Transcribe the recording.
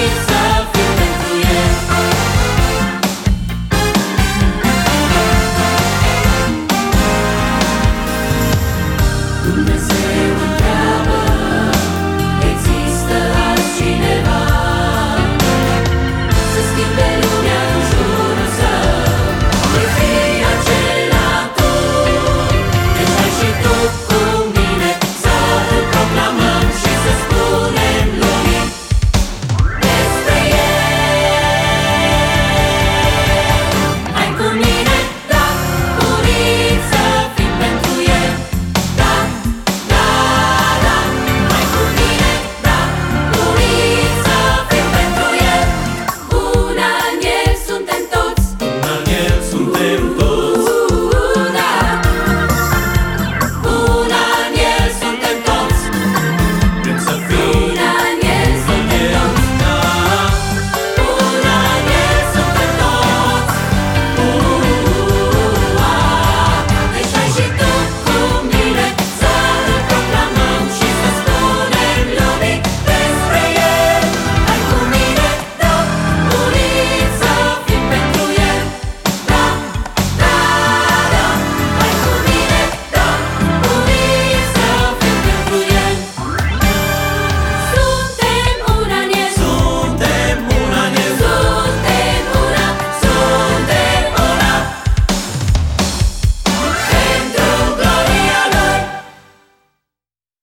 It's